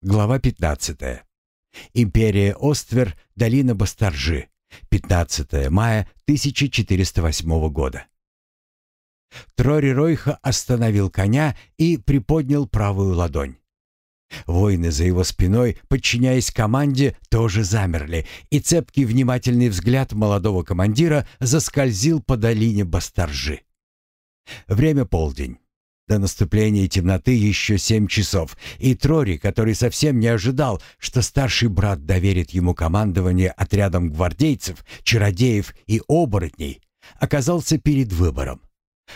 Глава 15. Империя Оствер, долина Бастаржи. 15 мая 1408 года. Трори Ройха остановил коня и приподнял правую ладонь. Воины за его спиной, подчиняясь команде, тоже замерли, и цепкий внимательный взгляд молодого командира заскользил по долине Бастаржи. Время полдень. До наступления темноты еще семь часов, и Трори, который совсем не ожидал, что старший брат доверит ему командование отрядом гвардейцев, чародеев и оборотней, оказался перед выбором.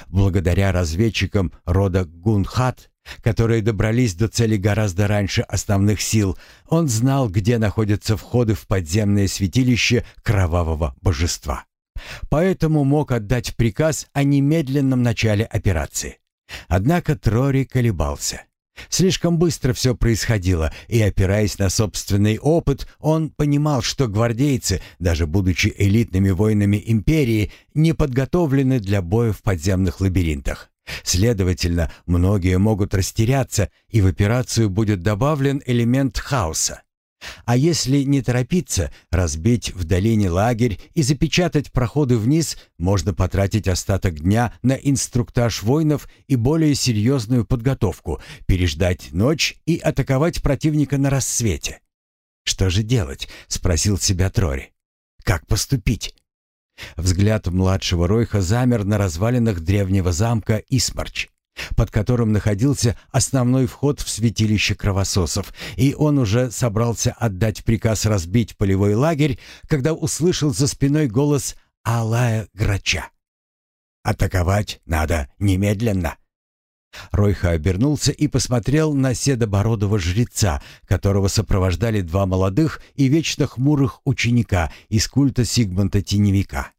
Благодаря разведчикам рода Гунхат, которые добрались до цели гораздо раньше основных сил, он знал, где находятся входы в подземное святилище кровавого божества. Поэтому мог отдать приказ о немедленном начале операции. Однако Трори колебался. Слишком быстро все происходило, и, опираясь на собственный опыт, он понимал, что гвардейцы, даже будучи элитными воинами империи, не подготовлены для боя в подземных лабиринтах. Следовательно, многие могут растеряться, и в операцию будет добавлен элемент хаоса. А если не торопиться, разбить в долине лагерь и запечатать проходы вниз, можно потратить остаток дня на инструктаж воинов и более серьезную подготовку, переждать ночь и атаковать противника на рассвете. «Что же делать?» — спросил себя Трори. «Как поступить?» Взгляд младшего Ройха замер на развалинах древнего замка Исмарч под которым находился основной вход в святилище кровососов, и он уже собрался отдать приказ разбить полевой лагерь, когда услышал за спиной голос Алая Грача. «Атаковать надо немедленно!» Ройха обернулся и посмотрел на седобородого жреца, которого сопровождали два молодых и вечно хмурых ученика из культа Сигмунта Теневика.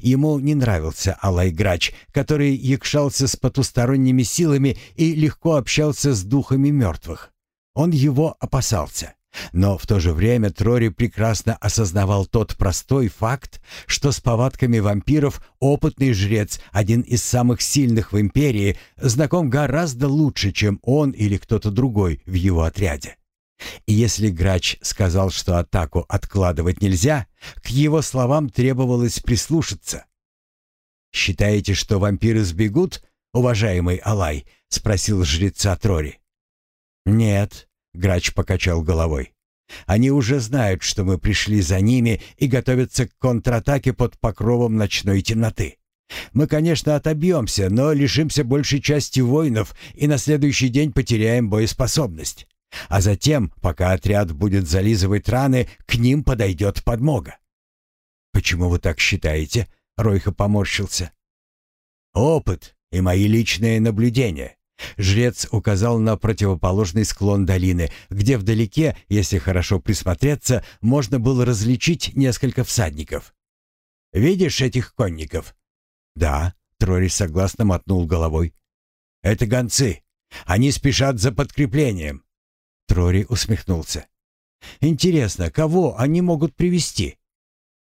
Ему не нравился Алай Грач, который якшался с потусторонними силами и легко общался с духами мертвых. Он его опасался. Но в то же время Трори прекрасно осознавал тот простой факт, что с повадками вампиров опытный жрец, один из самых сильных в империи, знаком гораздо лучше, чем он или кто-то другой в его отряде. И если Грач сказал, что атаку откладывать нельзя, к его словам требовалось прислушаться. «Считаете, что вампиры сбегут, уважаемый Алай?» — спросил жреца Трори. «Нет», — Грач покачал головой. «Они уже знают, что мы пришли за ними и готовятся к контратаке под покровом ночной темноты. Мы, конечно, отобьемся, но лишимся большей части воинов и на следующий день потеряем боеспособность. А затем, пока отряд будет зализывать раны, к ним подойдет подмога. «Почему вы так считаете?» — Ройха поморщился. «Опыт и мои личные наблюдения». Жрец указал на противоположный склон долины, где вдалеке, если хорошо присмотреться, можно было различить несколько всадников. «Видишь этих конников?» «Да», — Трори согласно мотнул головой. «Это гонцы. Они спешат за подкреплением. Трори усмехнулся. «Интересно, кого они могут привести?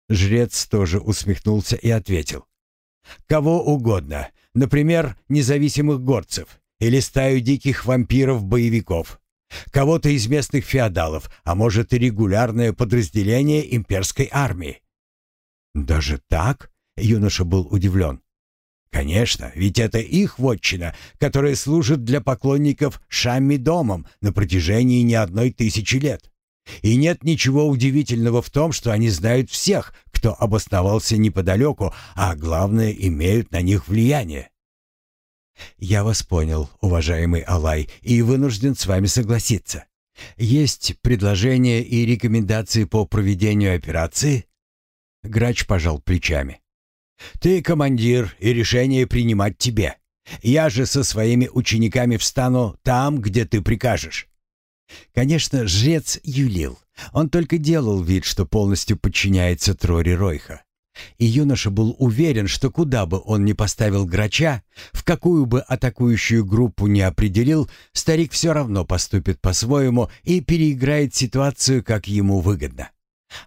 Жрец тоже усмехнулся и ответил. «Кого угодно. Например, независимых горцев или стаю диких вампиров-боевиков. Кого-то из местных феодалов, а может и регулярное подразделение имперской армии». «Даже так?» — юноша был удивлен. Конечно, ведь это их вотчина, которая служит для поклонников Шамми домом на протяжении не одной тысячи лет. И нет ничего удивительного в том, что они знают всех, кто обосновался неподалеку, а главное, имеют на них влияние. Я вас понял, уважаемый Алай, и вынужден с вами согласиться. Есть предложения и рекомендации по проведению операции? Грач пожал плечами. Ты командир, и решение принимать тебе. Я же со своими учениками встану там, где ты прикажешь». Конечно, жрец юлил. Он только делал вид, что полностью подчиняется Трори Ройха. И юноша был уверен, что куда бы он ни поставил грача, в какую бы атакующую группу ни определил, старик все равно поступит по-своему и переиграет ситуацию, как ему выгодно.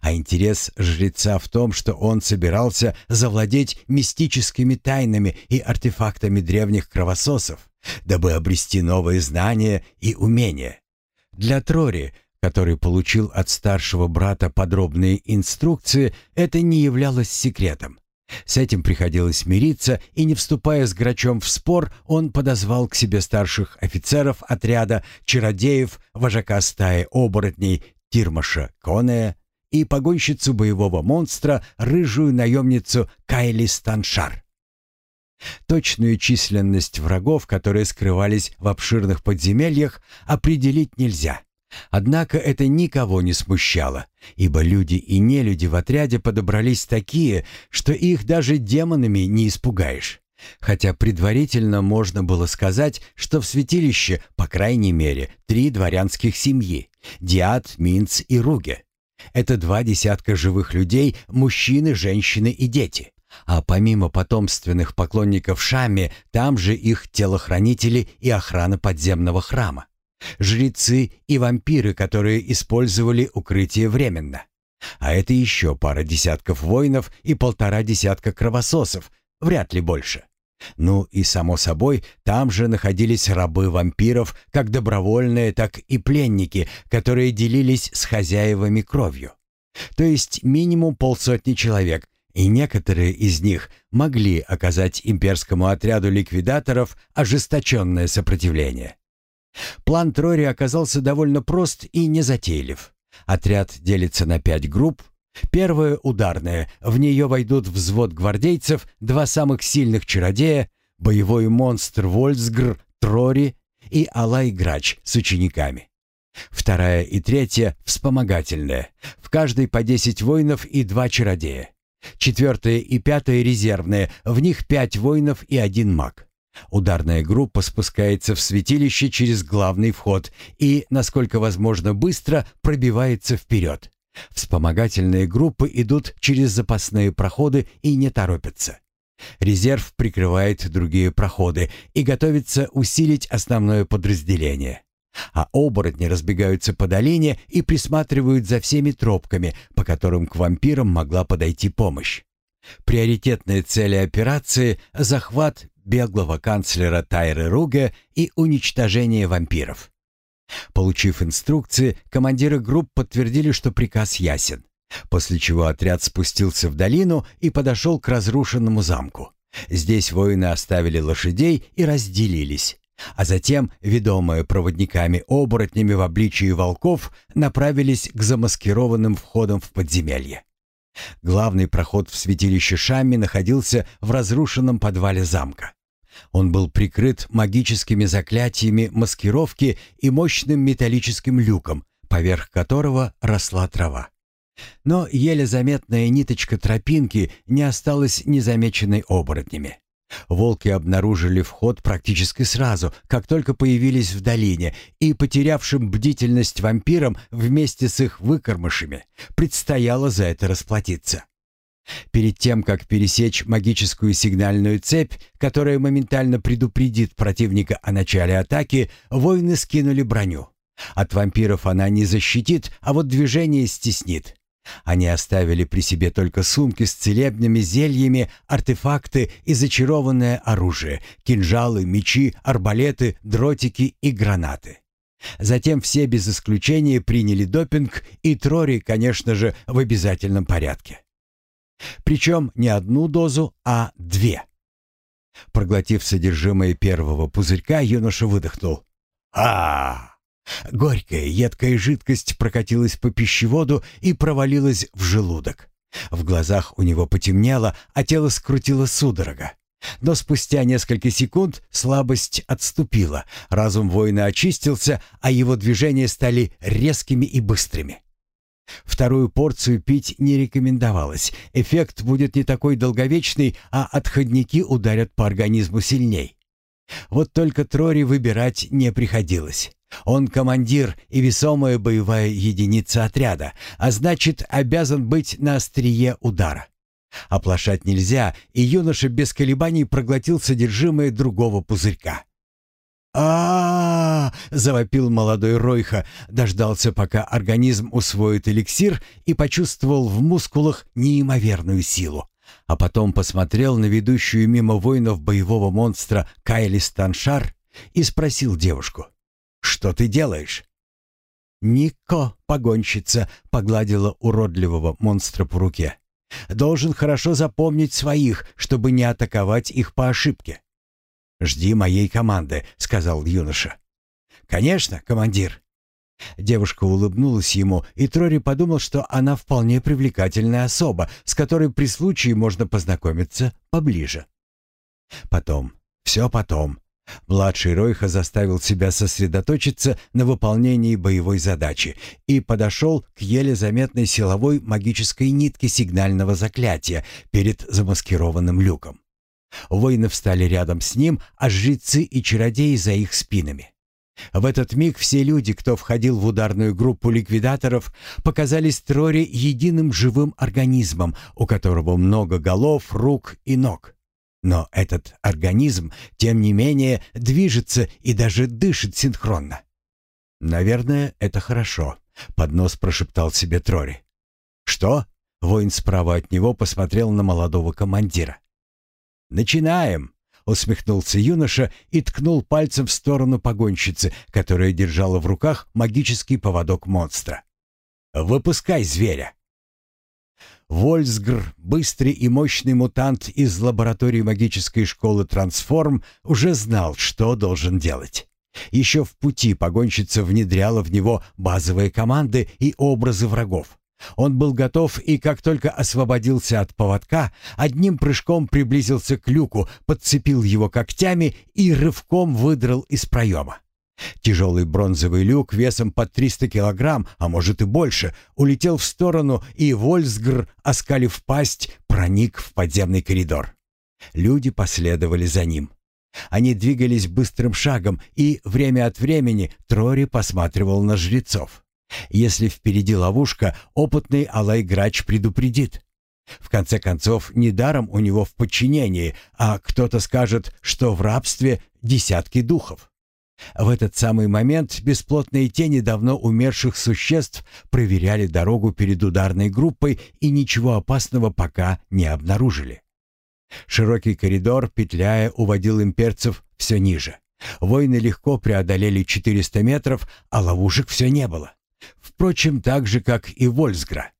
А интерес жреца в том, что он собирался завладеть мистическими тайнами и артефактами древних кровососов, дабы обрести новые знания и умения. Для Трори, который получил от старшего брата подробные инструкции, это не являлось секретом. С этим приходилось мириться, и не вступая с Грачом в спор, он подозвал к себе старших офицеров отряда, чародеев, вожака стаи оборотней Тирмаша Конея и погонщицу боевого монстра, рыжую наемницу Кайли Станшар. Точную численность врагов, которые скрывались в обширных подземельях, определить нельзя. Однако это никого не смущало, ибо люди и нелюди в отряде подобрались такие, что их даже демонами не испугаешь. Хотя предварительно можно было сказать, что в святилище, по крайней мере, три дворянских семьи – Диад, Минц и Руге. Это два десятка живых людей, мужчины, женщины и дети. А помимо потомственных поклонников Шами, там же их телохранители и охрана подземного храма. Жрецы и вампиры, которые использовали укрытие временно. А это еще пара десятков воинов и полтора десятка кровососов, вряд ли больше. Ну и, само собой, там же находились рабы вампиров, как добровольные, так и пленники, которые делились с хозяевами кровью. То есть минимум полсотни человек, и некоторые из них могли оказать имперскому отряду ликвидаторов ожесточенное сопротивление. План Трори оказался довольно прост и незатейлив. Отряд делится на пять групп. Первая — ударная, в нее войдут взвод гвардейцев, два самых сильных чародея, боевой монстр Вольсгр, Трори и Алай Грач с учениками. Вторая и третья — вспомогательная, в каждой по десять воинов и два чародея. Четвертая и пятая — резервные, в них пять воинов и один маг. Ударная группа спускается в святилище через главный вход и, насколько возможно быстро, пробивается вперед. Вспомогательные группы идут через запасные проходы и не торопятся. Резерв прикрывает другие проходы и готовится усилить основное подразделение. А оборотни разбегаются по долине и присматривают за всеми тропками, по которым к вампирам могла подойти помощь. Приоритетные цели операции – захват беглого канцлера Тайры Руга и уничтожение вампиров. Получив инструкции, командиры групп подтвердили, что приказ ясен, после чего отряд спустился в долину и подошел к разрушенному замку. Здесь воины оставили лошадей и разделились, а затем, ведомые проводниками-оборотнями в обличии волков, направились к замаскированным входам в подземелье. Главный проход в святилище Шамми находился в разрушенном подвале замка. Он был прикрыт магическими заклятиями маскировки и мощным металлическим люком, поверх которого росла трава. Но еле заметная ниточка тропинки не осталась незамеченной оборотнями. Волки обнаружили вход практически сразу, как только появились в долине, и потерявшим бдительность вампирам вместе с их выкормышами предстояло за это расплатиться. Перед тем, как пересечь магическую сигнальную цепь, которая моментально предупредит противника о начале атаки, воины скинули броню. От вампиров она не защитит, а вот движение стеснит. Они оставили при себе только сумки с целебными зельями, артефакты и зачарованное оружие, кинжалы, мечи, арбалеты, дротики и гранаты. Затем все без исключения приняли допинг, и Трори, конечно же, в обязательном порядке. Причем не одну дозу, а две. Проглотив содержимое первого пузырька, юноша выдохнул. а, Горькая, едкая жидкость прокатилась по пищеводу и провалилась в желудок. В глазах у него потемнело, а тело скрутило судорога. Но спустя несколько секунд слабость отступила, разум воина очистился, а его движения стали резкими и быстрыми. Вторую порцию пить не рекомендовалось. Эффект будет не такой долговечный, а отходники ударят по организму сильней. Вот только Трори выбирать не приходилось. Он командир и весомая боевая единица отряда, а значит, обязан быть на острие удара. Оплошать нельзя, и юноша без колебаний проглотил содержимое другого пузырька а, завопил молодой Ройха, дождался, пока организм усвоит эликсир и почувствовал в мускулах неимоверную силу. А потом посмотрел на ведущую мимо воинов боевого монстра Кайли Станшар и спросил девушку, «Что ты делаешь?» «Нико, погонщица», — погладила уродливого монстра по руке. «Должен хорошо запомнить своих, чтобы не атаковать их по ошибке». «Жди моей команды», — сказал юноша. «Конечно, командир». Девушка улыбнулась ему, и Трори подумал, что она вполне привлекательная особа, с которой при случае можно познакомиться поближе. Потом, все потом, Младший Ройха заставил себя сосредоточиться на выполнении боевой задачи и подошел к еле заметной силовой магической нитке сигнального заклятия перед замаскированным люком. Воины встали рядом с ним, а жрецы и чародеи за их спинами. В этот миг все люди, кто входил в ударную группу ликвидаторов, показались Трори единым живым организмом, у которого много голов, рук и ног. Но этот организм, тем не менее, движется и даже дышит синхронно. «Наверное, это хорошо», — под нос прошептал себе Трори. «Что?» — воин справа от него посмотрел на молодого командира. «Начинаем!» — усмехнулся юноша и ткнул пальцем в сторону погонщицы, которая держала в руках магический поводок монстра. «Выпускай зверя!» Вольсгр, быстрый и мощный мутант из лаборатории магической школы «Трансформ», уже знал, что должен делать. Еще в пути погонщица внедряла в него базовые команды и образы врагов. Он был готов и, как только освободился от поводка, одним прыжком приблизился к люку, подцепил его когтями и рывком выдрал из проема. Тяжелый бронзовый люк весом под 300 килограмм, а может и больше, улетел в сторону, и Вольсгр, оскалив пасть, проник в подземный коридор. Люди последовали за ним. Они двигались быстрым шагом, и время от времени Трори посматривал на жрецов. Если впереди ловушка, опытный Алай-Грач предупредит. В конце концов, недаром у него в подчинении, а кто-то скажет, что в рабстве десятки духов. В этот самый момент бесплотные тени давно умерших существ проверяли дорогу перед ударной группой и ничего опасного пока не обнаружили. Широкий коридор, петляя, уводил имперцев все ниже. Войны легко преодолели 400 метров, а ловушек все не было. Впрочем, так же, как и Вольсгра.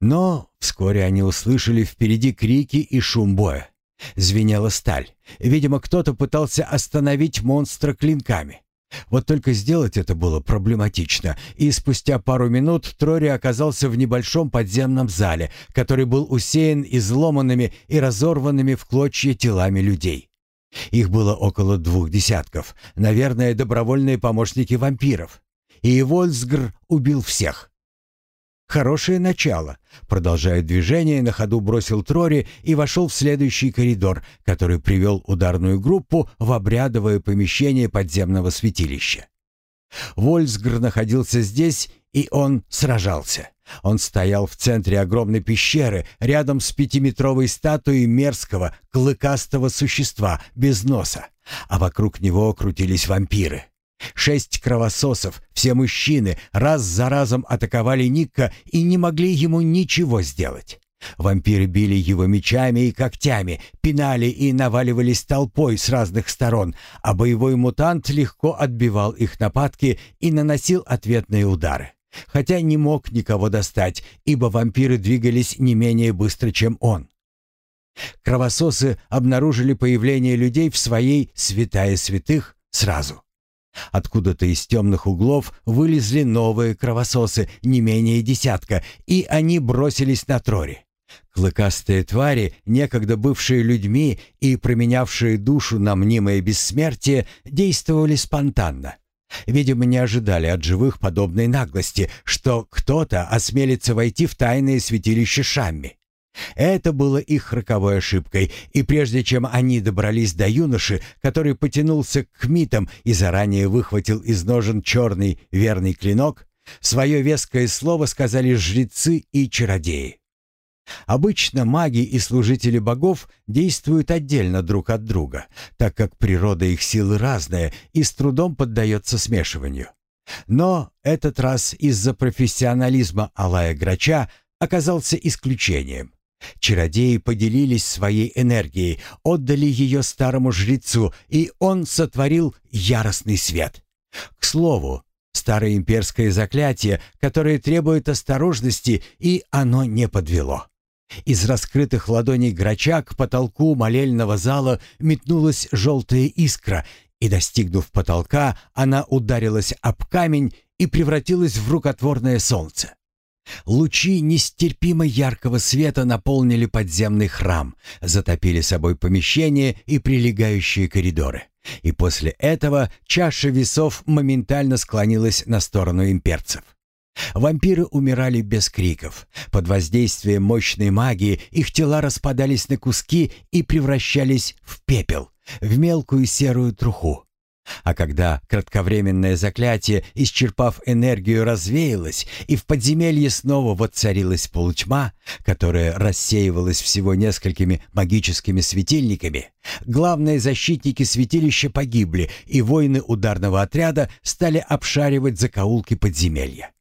Но вскоре они услышали впереди крики и шум боя. Звенела сталь. Видимо, кто-то пытался остановить монстра клинками. Вот только сделать это было проблематично, и спустя пару минут Трори оказался в небольшом подземном зале, который был усеян изломанными и разорванными в клочья телами людей. Их было около двух десятков, наверное, добровольные помощники вампиров. И Вольсгр убил всех. Хорошее начало. Продолжая движение, на ходу бросил Трори и вошел в следующий коридор, который привел ударную группу в обрядовое помещение подземного святилища. Вольсгр находился здесь, и он сражался. Он стоял в центре огромной пещеры, рядом с пятиметровой статуей мерзкого, клыкастого существа без носа, а вокруг него крутились вампиры. Шесть кровососов, все мужчины, раз за разом атаковали Ника и не могли ему ничего сделать. Вампиры били его мечами и когтями, пинали и наваливались толпой с разных сторон, а боевой мутант легко отбивал их нападки и наносил ответные удары. Хотя не мог никого достать, ибо вампиры двигались не менее быстро, чем он. Кровососы обнаружили появление людей в своей «святая святых» сразу. Откуда-то из темных углов вылезли новые кровососы, не менее десятка, и они бросились на Трори. Клыкастые твари, некогда бывшие людьми и променявшие душу на мнимое бессмертие, действовали спонтанно. Видимо, не ожидали от живых подобной наглости, что кто-то осмелится войти в тайное святилище Шамми. Это было их роковой ошибкой, и прежде чем они добрались до юноши, который потянулся к митам и заранее выхватил из ножен черный верный клинок, свое веское слово сказали жрецы и чародеи. Обычно маги и служители богов действуют отдельно друг от друга, так как природа их силы разная и с трудом поддается смешиванию. Но этот раз из-за профессионализма Алая Грача оказался исключением. Чародеи поделились своей энергией, отдали ее старому жрецу, и он сотворил яростный свет. К слову, Старое имперское заклятие, которое требует осторожности, и оно не подвело. Из раскрытых ладоней грача к потолку молельного зала метнулась желтая искра, и, достигнув потолка, она ударилась об камень и превратилась в рукотворное солнце. Лучи нестерпимо яркого света наполнили подземный храм, затопили собой помещения и прилегающие коридоры. И после этого чаша весов моментально склонилась на сторону имперцев. Вампиры умирали без криков. Под воздействием мощной магии их тела распадались на куски и превращались в пепел, в мелкую серую труху. А когда кратковременное заклятие, исчерпав энергию, развеялось, и в подземелье снова воцарилась полутьма, которая рассеивалась всего несколькими магическими светильниками, главные защитники святилища погибли, и воины ударного отряда стали обшаривать закоулки подземелья.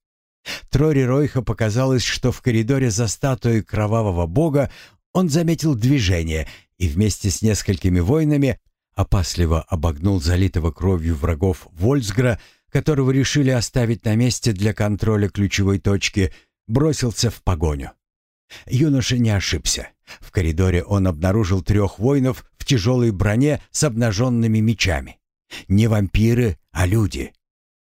Трори Ройха показалось, что в коридоре за статуей кровавого бога он заметил движение и вместе с несколькими воинами опасливо обогнул залитого кровью врагов Вольсгра, которого решили оставить на месте для контроля ключевой точки, бросился в погоню. Юноша не ошибся. В коридоре он обнаружил трех воинов в тяжелой броне с обнаженными мечами. Не вампиры, а люди.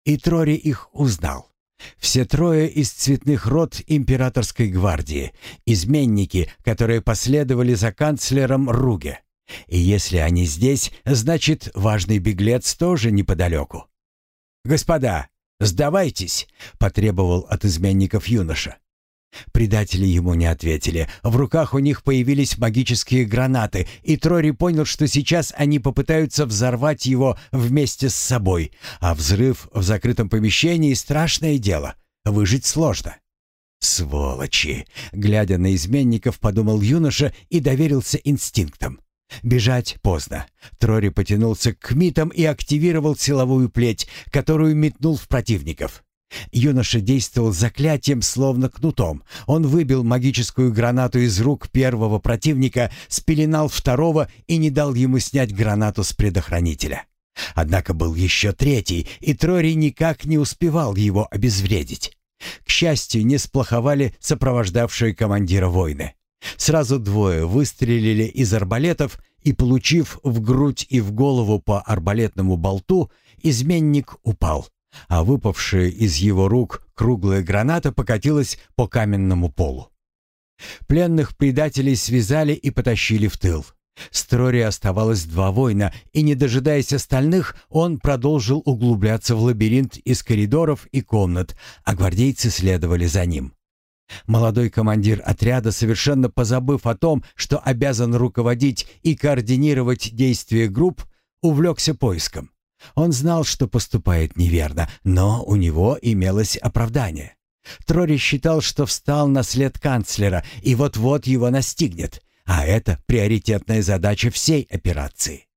И Трори их узнал. Все трое из цветных рот императорской гвардии, изменники, которые последовали за канцлером Руге. И если они здесь, значит, важный беглец тоже неподалеку. «Господа, сдавайтесь!» — потребовал от изменников юноша. Предатели ему не ответили. В руках у них появились магические гранаты, и Трори понял, что сейчас они попытаются взорвать его вместе с собой. А взрыв в закрытом помещении — страшное дело. Выжить сложно. «Сволочи!» — глядя на изменников, подумал юноша и доверился инстинктам. Бежать поздно. Трори потянулся к митам и активировал силовую плеть, которую метнул в противников. Юноша действовал заклятием, словно кнутом. Он выбил магическую гранату из рук первого противника, спеленал второго и не дал ему снять гранату с предохранителя. Однако был еще третий, и Трори никак не успевал его обезвредить. К счастью, не сплоховали сопровождавшие командира войны. Сразу двое выстрелили из арбалетов, и, получив в грудь и в голову по арбалетному болту, изменник упал а выпавшая из его рук круглая граната покатилась по каменному полу. Пленных предателей связали и потащили в тыл. С Трори оставалось два воина, и, не дожидаясь остальных, он продолжил углубляться в лабиринт из коридоров и комнат, а гвардейцы следовали за ним. Молодой командир отряда, совершенно позабыв о том, что обязан руководить и координировать действия групп, увлекся поиском. Он знал, что поступает неверно, но у него имелось оправдание. Трори считал, что встал на след канцлера и вот-вот его настигнет, а это приоритетная задача всей операции.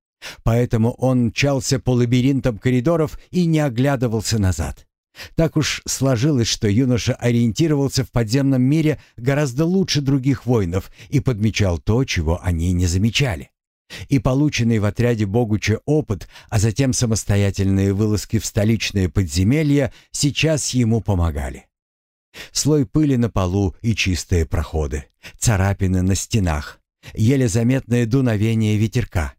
Поэтому он мчался по лабиринтам коридоров и не оглядывался назад. Так уж сложилось, что юноша ориентировался в подземном мире гораздо лучше других воинов и подмечал то, чего они не замечали. И полученный в отряде Богуча опыт, а затем самостоятельные вылазки в столичные подземелья сейчас ему помогали. Слой пыли на полу и чистые проходы, царапины на стенах, еле заметное дуновение ветерка,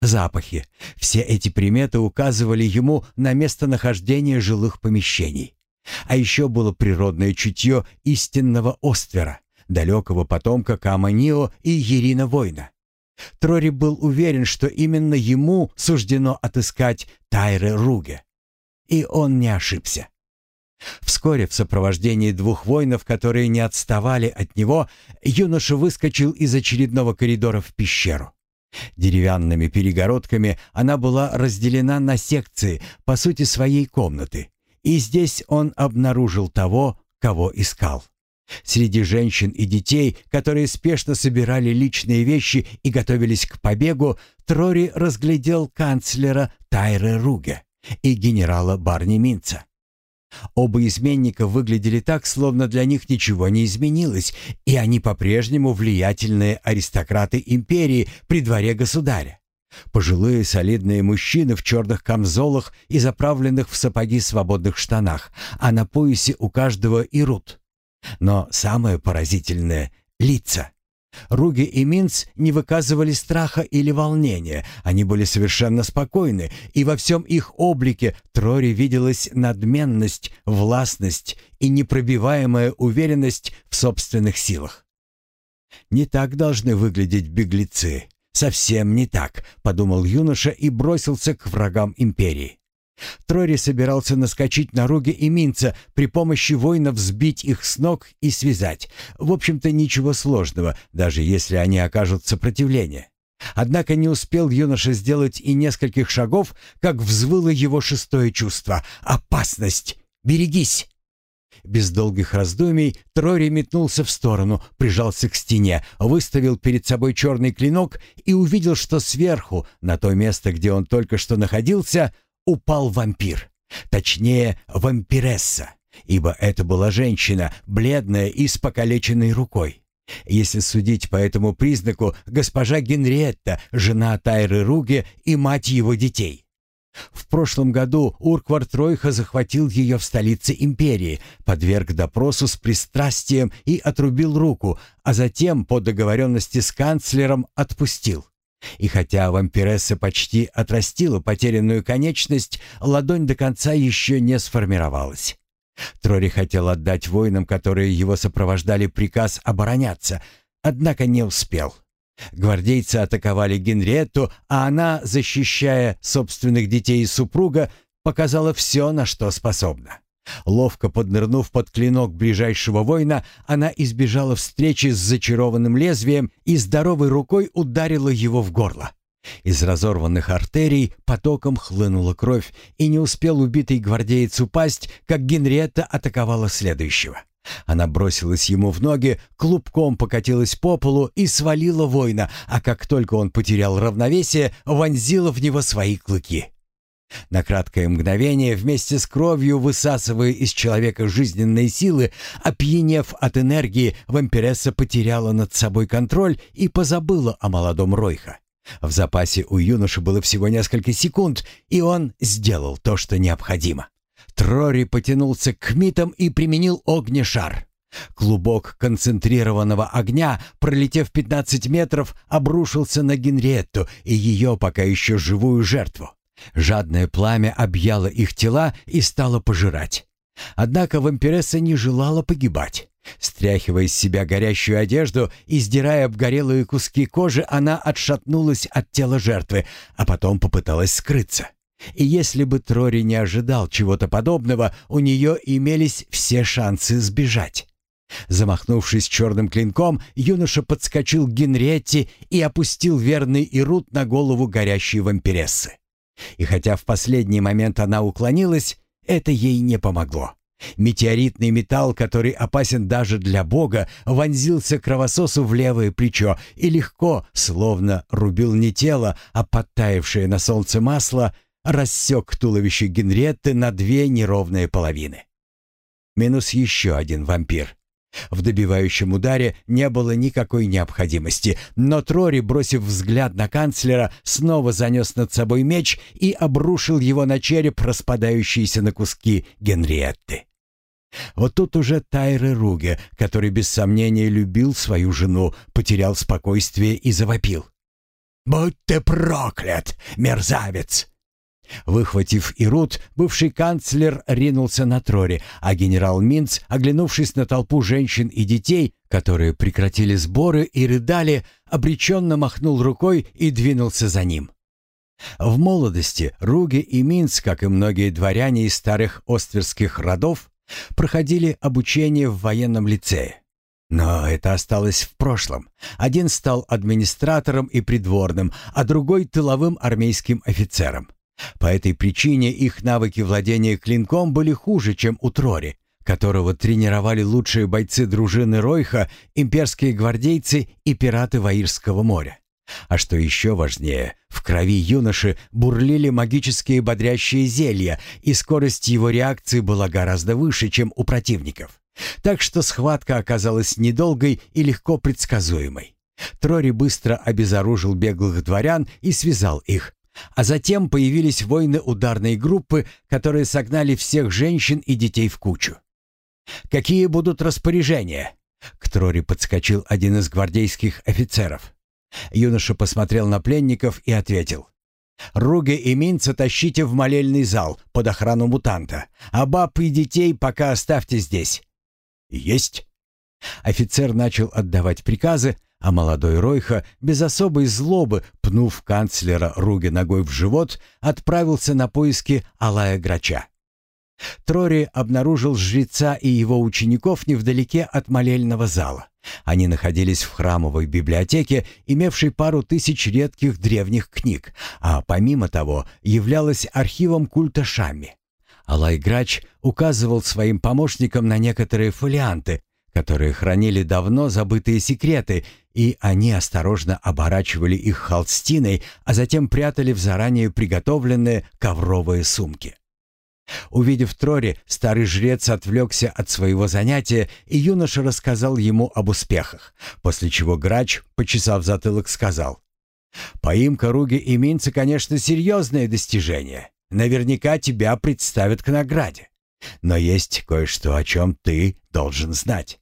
запахи. Все эти приметы указывали ему на местонахождение жилых помещений. А еще было природное чутье истинного Оствера, далекого потомка Каманио и Ерина Война. Трори был уверен, что именно ему суждено отыскать Тайре Руге. И он не ошибся. Вскоре в сопровождении двух воинов, которые не отставали от него, юноша выскочил из очередного коридора в пещеру. Деревянными перегородками она была разделена на секции, по сути, своей комнаты. И здесь он обнаружил того, кого искал. Среди женщин и детей, которые спешно собирали личные вещи и готовились к побегу, Трори разглядел канцлера Тайре Руге и генерала Барни Минца. Оба изменника выглядели так, словно для них ничего не изменилось, и они по-прежнему влиятельные аристократы империи при дворе государя. Пожилые солидные мужчины в черных камзолах и заправленных в сапоги свободных штанах, а на поясе у каждого и рут. Но самое поразительное — лица. Руги и Минц не выказывали страха или волнения, они были совершенно спокойны, и во всем их облике Трори виделась надменность, властность и непробиваемая уверенность в собственных силах. «Не так должны выглядеть беглецы», «Совсем не так», — подумал юноша и бросился к врагам империи. Трори собирался наскочить на Руги и Минца, при помощи воинов сбить их с ног и связать. В общем-то, ничего сложного, даже если они окажут сопротивление. Однако не успел юноша сделать и нескольких шагов, как взвыло его шестое чувство — опасность. «Берегись!» Без долгих раздумий Трори метнулся в сторону, прижался к стене, выставил перед собой черный клинок и увидел, что сверху, на то место, где он только что находился, упал вампир. Точнее, вампиресса, ибо это была женщина, бледная и с покалеченной рукой. Если судить по этому признаку, госпожа Генриетта, жена Тайры Руги и мать его детей. В прошлом году Урквар Тройха захватил ее в столице империи, подверг допросу с пристрастием и отрубил руку, а затем, по договоренности с канцлером, отпустил. И хотя вампиресса почти отрастила потерянную конечность, ладонь до конца еще не сформировалась. Трори хотел отдать воинам, которые его сопровождали, приказ обороняться, однако не успел. Гвардейцы атаковали Генриетту, а она, защищая собственных детей и супруга, показала все, на что способна. Ловко поднырнув под клинок ближайшего воина, она избежала встречи с зачарованным лезвием и здоровой рукой ударила его в горло. Из разорванных артерий потоком хлынула кровь, и не успел убитый гвардеец упасть, как Генриетта атаковала следующего. Она бросилась ему в ноги, клубком покатилась по полу и свалила воина, а как только он потерял равновесие, вонзила в него свои клыки. На краткое мгновение, вместе с кровью высасывая из человека жизненные силы, опьянев от энергии, вампиресса потеряла над собой контроль и позабыла о молодом Ройха. В запасе у юноши было всего несколько секунд, и он сделал то, что необходимо. Трори потянулся к митам и применил огнешар. Клубок концентрированного огня, пролетев 15 метров, обрушился на Генриетту и ее пока еще живую жертву. Жадное пламя объяло их тела и стало пожирать. Однако вампиресса не желала погибать. Стряхивая с себя горящую одежду и сдирая обгорелые куски кожи, она отшатнулась от тела жертвы, а потом попыталась скрыться. И если бы Трори не ожидал чего-то подобного, у нее имелись все шансы сбежать. Замахнувшись черным клинком, юноша подскочил к Генретте и опустил верный Ирут на голову горящей вампирессы. И хотя в последний момент она уклонилась, это ей не помогло. Метеоритный металл, который опасен даже для Бога, вонзился кровососу в левое плечо и легко, словно рубил не тело, а подтаявшее на солнце масло, рассек туловище Генретты на две неровные половины. Минус еще один вампир. В добивающем ударе не было никакой необходимости, но Трори, бросив взгляд на канцлера, снова занес над собой меч и обрушил его на череп распадающийся на куски Генриетты. Вот тут уже Тайре Руге, который без сомнения любил свою жену, потерял спокойствие и завопил. «Будь ты проклят, мерзавец! Выхватив Ирут, бывший канцлер ринулся на Трори, а генерал Минц, оглянувшись на толпу женщин и детей, которые прекратили сборы и рыдали, обреченно махнул рукой и двинулся за ним. В молодости Руги и Минц, как и многие дворяне из старых остверских родов, проходили обучение в военном лицее. Но это осталось в прошлом. Один стал администратором и придворным, а другой — тыловым армейским офицером. По этой причине их навыки владения клинком были хуже, чем у Трори, которого тренировали лучшие бойцы дружины Ройха, имперские гвардейцы и пираты Ваирского моря. А что еще важнее, в крови юноши бурлили магические бодрящие зелья, и скорость его реакции была гораздо выше, чем у противников. Так что схватка оказалась недолгой и легко предсказуемой. Трори быстро обезоружил беглых дворян и связал их. А затем появились воины ударной группы, которые согнали всех женщин и детей в кучу. «Какие будут распоряжения?» К Трори подскочил один из гвардейских офицеров. Юноша посмотрел на пленников и ответил. «Руги и Минца тащите в молельный зал под охрану мутанта, а баб и детей пока оставьте здесь». «Есть». Офицер начал отдавать приказы, а молодой Ройха, без особой злобы, пнув канцлера Руги ногой в живот, отправился на поиски Алая Грача. Трори обнаружил жреца и его учеников невдалеке от молельного зала. Они находились в храмовой библиотеке, имевшей пару тысяч редких древних книг, а помимо того являлась архивом культа Шамми. Алай Грач указывал своим помощникам на некоторые фолианты, которые хранили давно забытые секреты, и они осторожно оборачивали их холстиной, а затем прятали в заранее приготовленные ковровые сумки. Увидев Трори, старый жрец отвлекся от своего занятия, и юноша рассказал ему об успехах, после чего грач, почесав затылок, сказал, «Поимка Руги и Минца, конечно, серьезное достижение. Наверняка тебя представят к награде. Но есть кое-что, о чем ты должен знать».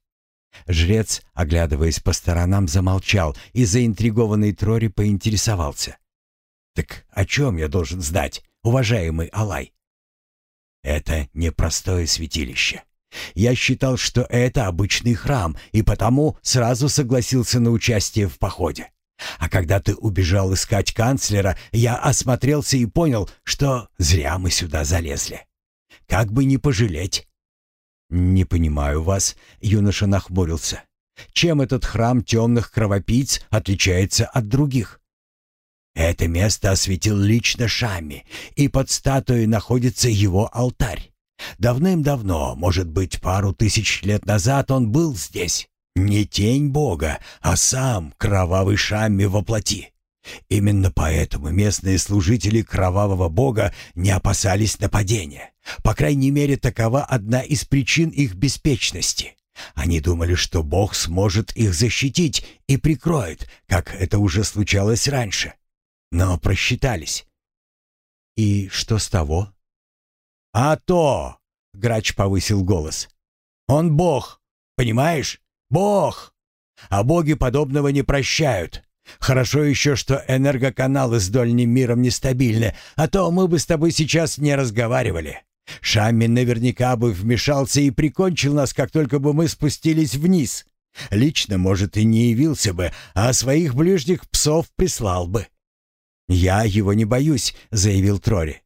Жрец, оглядываясь по сторонам, замолчал и заинтригованный Трори поинтересовался. «Так о чем я должен знать, уважаемый Алай?» Это непростое святилище. Я считал, что это обычный храм, и потому сразу согласился на участие в походе. А когда ты убежал искать канцлера, я осмотрелся и понял, что зря мы сюда залезли. Как бы не пожалеть. «Не понимаю вас», — юноша нахмурился. «Чем этот храм темных кровопийц отличается от других?» Это место осветил лично Шами, и под статуей находится его алтарь. Давным-давно, может быть, пару тысяч лет назад он был здесь. Не тень Бога, а сам кровавый Шами воплоти. Именно поэтому местные служители кровавого бога не опасались нападения. По крайней мере, такова одна из причин их беспечности. Они думали, что бог сможет их защитить и прикроет, как это уже случалось раньше но просчитались. И что с того? А то, грач повысил голос. Он бог, понимаешь? Бог. А боги подобного не прощают. Хорошо еще, что энергоканалы с дольним миром нестабильны, а то мы бы с тобой сейчас не разговаривали. Шамми наверняка бы вмешался и прикончил нас, как только бы мы спустились вниз. Лично, может, и не явился бы, а своих ближних псов прислал бы. «Я его не боюсь», — заявил Трори.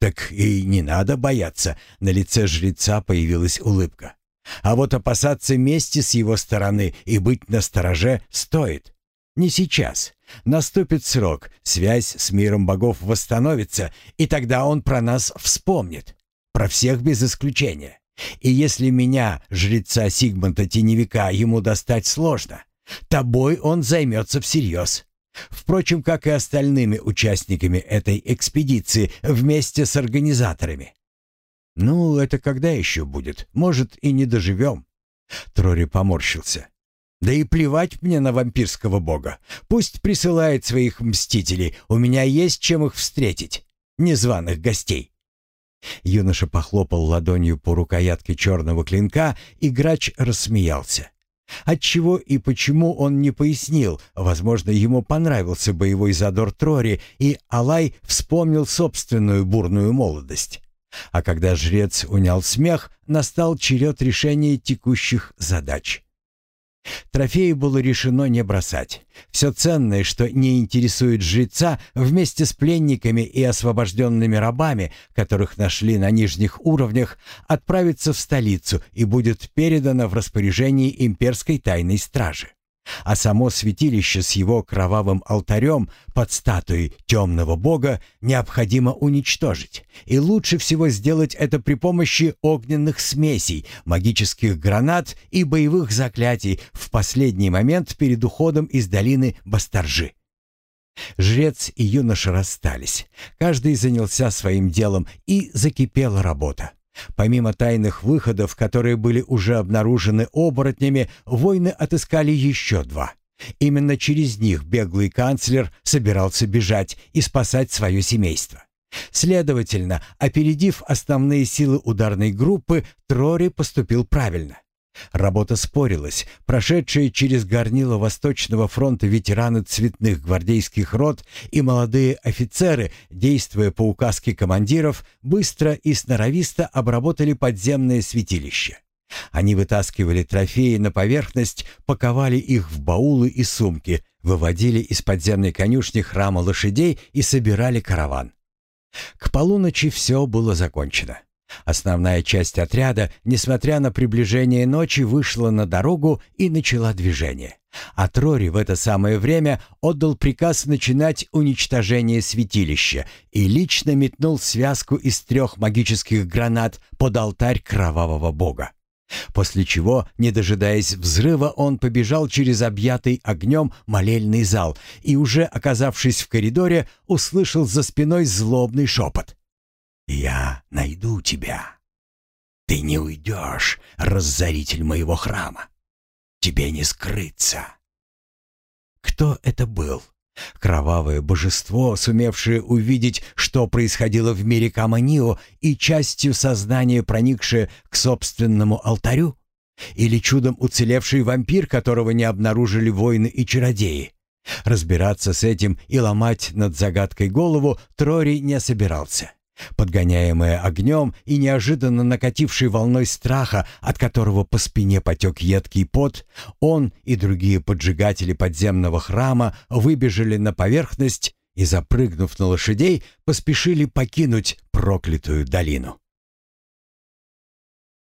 «Так и не надо бояться», — на лице жреца появилась улыбка. «А вот опасаться мести с его стороны и быть настороже стоит. Не сейчас. Наступит срок, связь с миром богов восстановится, и тогда он про нас вспомнит. Про всех без исключения. И если меня, жреца Сигмунта Теневика, ему достать сложно, тобой он займется всерьез. Впрочем, как и остальными участниками этой экспедиции вместе с организаторами. «Ну, это когда еще будет? Может, и не доживем?» Трори поморщился. «Да и плевать мне на вампирского бога. Пусть присылает своих мстителей. У меня есть чем их встретить. Незваных гостей». Юноша похлопал ладонью по рукоятке черного клинка, и грач рассмеялся. Отчего и почему он не пояснил, возможно, ему понравился боевой задор Трори, и Алай вспомнил собственную бурную молодость. А когда жрец унял смех, настал черед решения текущих задач. Трофеи было решено не бросать. Все ценное, что не интересует жреца, вместе с пленниками и освобожденными рабами, которых нашли на нижних уровнях, отправится в столицу и будет передано в распоряжение имперской тайной стражи а само святилище с его кровавым алтарем под статуей темного бога необходимо уничтожить. И лучше всего сделать это при помощи огненных смесей, магических гранат и боевых заклятий в последний момент перед уходом из долины Бастаржи. Жрец и юноша расстались. Каждый занялся своим делом, и закипела работа. Помимо тайных выходов, которые были уже обнаружены оборотнями, воины отыскали еще два. Именно через них беглый канцлер собирался бежать и спасать свое семейство. Следовательно, опередив основные силы ударной группы, Трори поступил правильно. Работа спорилась. Прошедшие через горнило Восточного фронта ветераны цветных гвардейских рот и молодые офицеры, действуя по указке командиров, быстро и сноровисто обработали подземное святилище. Они вытаскивали трофеи на поверхность, паковали их в баулы и сумки, выводили из подземной конюшни храма лошадей и собирали караван. К полуночи все было закончено. Основная часть отряда, несмотря на приближение ночи, вышла на дорогу и начала движение. А Трори в это самое время отдал приказ начинать уничтожение святилища и лично метнул связку из трех магических гранат под алтарь кровавого бога. После чего, не дожидаясь взрыва, он побежал через объятый огнем молельный зал и, уже оказавшись в коридоре, услышал за спиной злобный шепот. «Я найду тебя. Ты не уйдешь, разоритель моего храма. Тебе не скрыться». Кто это был? Кровавое божество, сумевшее увидеть, что происходило в мире Каманио и частью сознания проникшее к собственному алтарю? Или чудом уцелевший вампир, которого не обнаружили воины и чародеи? Разбираться с этим и ломать над загадкой голову Трори не собирался. Подгоняемая огнем и неожиданно накатившей волной страха, от которого по спине потек едкий пот, он и другие поджигатели подземного храма выбежали на поверхность и, запрыгнув на лошадей, поспешили покинуть проклятую долину.